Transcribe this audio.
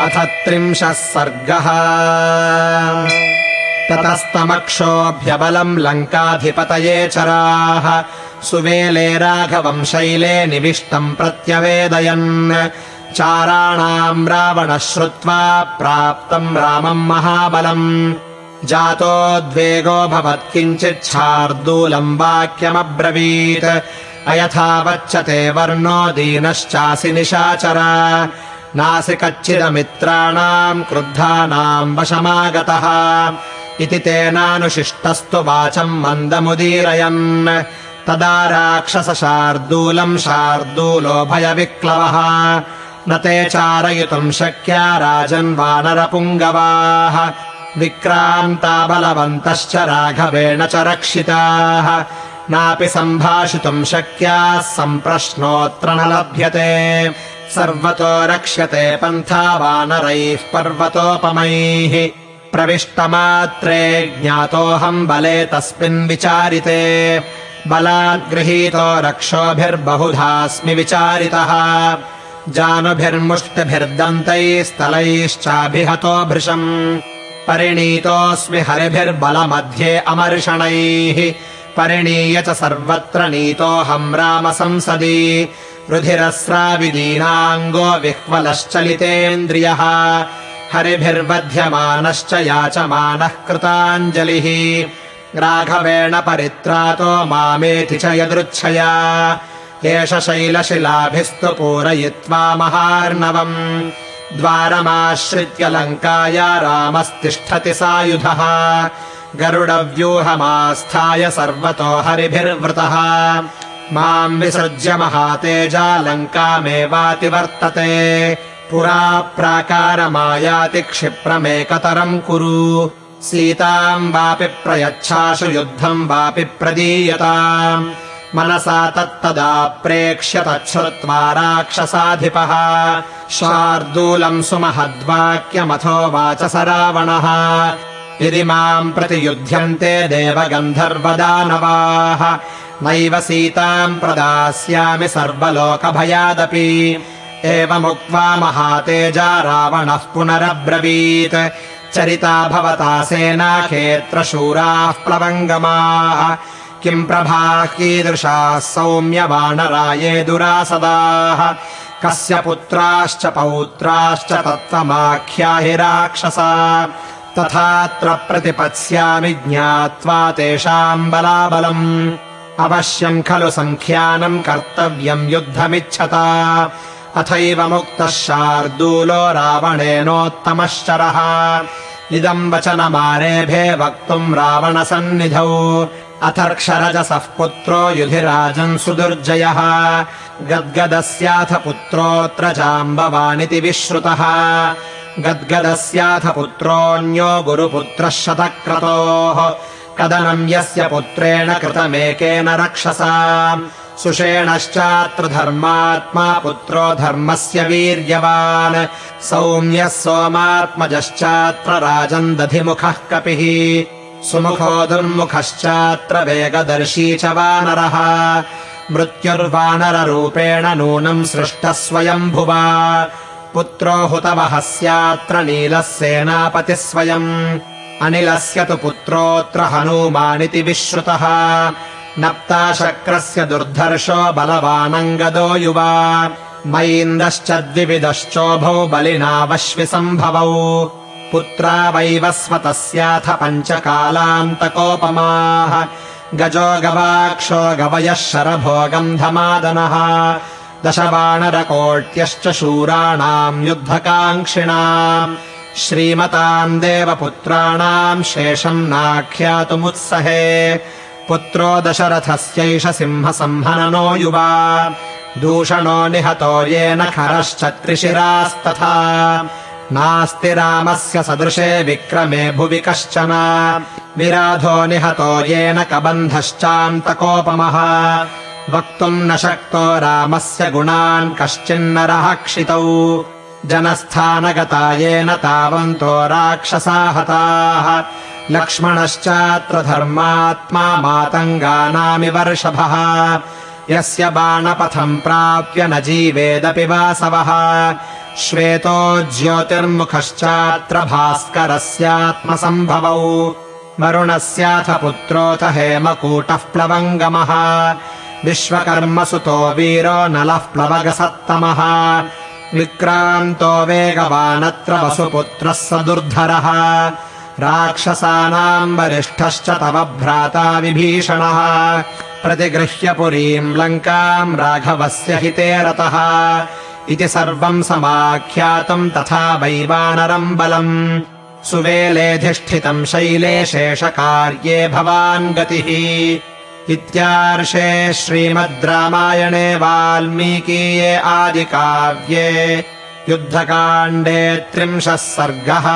अथ त्रिंशः सर्गः। ततस्तमक्षोऽभ्यबलम् लङ्काधिपतये चराः। सुवेले राघवम् शैले निविष्टम् प्रत्यवेदयन्। चाराणाम् रावणः श्रुत्वा प्राप्तम् रामम् महाबलम्। जातोद्वेगोऽभवत् किञ्चिच्छार्दूलम् वाक्यमब्रवीत्। अयथावच्चते वर्णो दीनश्चासि निशाचर नासि कच्चिदमित्राणाम् क्रुद्धानाम् वशमागतः। इति तेनानुशिष्टस्तु वाचम् मन्दमुदीरयन्। तदा राक्षसशार्दूलम् शार्दूलो भयविक्लवः। न ते चारयितुम् शक्या राजन् वानरपुङ्गवाः। विक्रान्ता बलवन्तश्च राघवेण च रक्षिताः। नापि सम्भाषितुम् शक्याः सम्प्रश्नोऽत्र न लभ्यते सर्वतो रक्ष्यते पन्था वानरैः पर्वतोपमैः। प्रविष्टमात्रे ज्ञातोऽहम् बले तस्मिन् विचारिते। बलाद्गृहीतो रक्षोभिर्बहुधास्मि विचारितः। जानुभिर्मुष्टिभिर्दन्तैस्तलैश्चाभिहतो भृशम् परिणीतोऽस्मि हरिभिर्बलमध्ये अमर्षणैः। परिणीय च सर्वत्र नीतोऽहम् रामसंसदि रुधिरस्राविदीनाङ्गो विह्वलश्चलितेन्द्रियः। हरिभिर्वध्यमानश्च याचमानः कृताञ्जलिः। राघवेण परित्रातो मामेति च यदृच्छया। एष शैलशिलाभिस्तु पूरयित्वा महार्णवम्। द्वारमाश्रित्य लङ्काया रामस्तिष्ठति सायुधः गरुडव्यूहमास्थाय सर्वतो हरिभिर्वृतः माम् विसृज्य महातेजा लङ्कामेवातिवर्तते पुरा प्राकारमायाति क्षिप्रमेकतरम् कुरु। सीताम् वापि प्रयच्छाशु युद्धम् वापि प्रदीयताम्। मनसा तत्तदा प्रेक्ष्य तच्छ्रुत्वा राक्षसाधिपः। शार्दूलम् सुमहद्वाक्यमथोवाच स रावणः यदि माम् प्रतियुध्यन्ते देवगन्धर्वदानवाः नैव सीताम् प्रदास्यामि सर्वलोकभयादपि। एवमुक्त्वा महातेजा रावणः पुनरब्रवीत्। चरिता भवता सेनाखेत्रशूराः प्लवङ्गमाः। किम् प्रभाः कीदृशाः सौम्यवानराये दुरासदाः। कस्य पुत्राश्च पौत्राश्च तत्त्वमाख्याहि राक्षसा। तथात्र प्रतिपत्स्यामि ज्ञात्वा तेषाम् बलाबलम् अवश्यम् खलु सङ्ख्यानम् कर्तव्यम् युद्धमिच्छता। अथैव मुक्तः शार्दूलो रावणेनोत्तमश्चरः। इदम् वचनमारेभे वक्तुम् रावणसन्निधौ। अथर्क्षरजसः पुत्रो युधिराजन् सुदुर्जयः। गद्गदस्याथ पुत्रोऽत्र जाम्बवानिति विश्रुतः। गद्गदस्याथ पुत्रोऽन्यो गुरुपुत्रः शतक्रतोः कदनम् यस्य पुत्रेण कृतमेकेन रक्षसा। सुषेणश्चात्र धर्मात्मा पुत्रो धर्मस्य वीर्यवान्। सौम्यः सोमात्मजश्चात्र राजन् दधिमुखः कपिः। सुमुखो दुर्मुखश्चात्र वेगदर्शी च वानरः। मृत्युर्वानररूपेण नूनम् सृष्टः स्वयम्भुवा। पुत्रो हुतवहस्यात्र नीलः सेनापतिः स्वयम् अनिलस्य तु पुत्रोऽत्र हनूमानिति विश्रुतः। नप्ताशक्रस्य दुर्धर्षो बलवानङ्गदो युवा। मैन्दश्च द्विविदश्चोभौ बलिनावश्विसम्भवौ। पुत्रा वैवस्वतस्याथ पञ्चकालान्तकोपमाः। गजो गवाक्षो गवयः शरभोगम् धमादनः। दशवाणरकोट्यश्च शूराणाम् युद्धकाङ्क्षिणाम् श्रीमताम् देवपुत्राणाम् शेषम् नाख्यातुमुत्सहे। पुत्रो दशरथस्यैष सिंहसंहननो युवा। दूषणो निहतो येन खरश्च त्रिशिरास्तथा नास्ति रामस्य सदृशे विक्रमे भुवि कश्चन। विराधो निहतो येन कबन्धश्चान्तकोपमः। वक्तुम् न शक्तो रामस्य गुणान् कश्चिन्नरः क्षितौ जनस्थानगता येन तावन्तो राक्षसा हताः। लक्ष्मणश्चात्र धर्मात्मा मातङ्गानामि वर्षभः। यस्य बाणपथम् प्राप्य न जीवेदपि वासवः। श्वेतो ज्योतिर्मुखश्चात्र भास्करस्यात्मसम्भवौ वरुणस्याथ पुत्रोऽथ हेमकूटः प्लवङ्गमः। विश्वकर्मसुतो वीरो नलः प्लवगसत्तमः विक्रान्तो वेगवानत्र वसुपुत्रः स दुर्धरः। राक्षसानाम् वरिष्ठश्च तव भ्राता विभीषणः। प्रतिगृह्य पुरीम् लङ्काम् राघवस्य हिते रतः। इति सर्वम् समाख्यातम् तथा वैवानरम् बलम्। सुवेलेऽधिष्ठितम् शैले शेषकार्ये भवान् गतिः इत्यार्षे श्रीमद् रामायणे वाल्मीकीये आदिकाव्ये युद्धकाण्डे त्रिंशः सर्गः